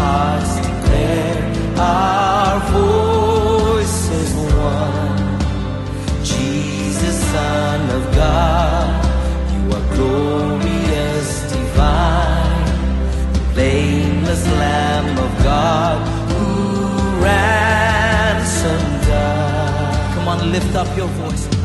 hearts declare our voices one. Jesus, Son of God, you are glorious, divine, the blameless Lamb of God who ransomed us. Come on, lift up your voice.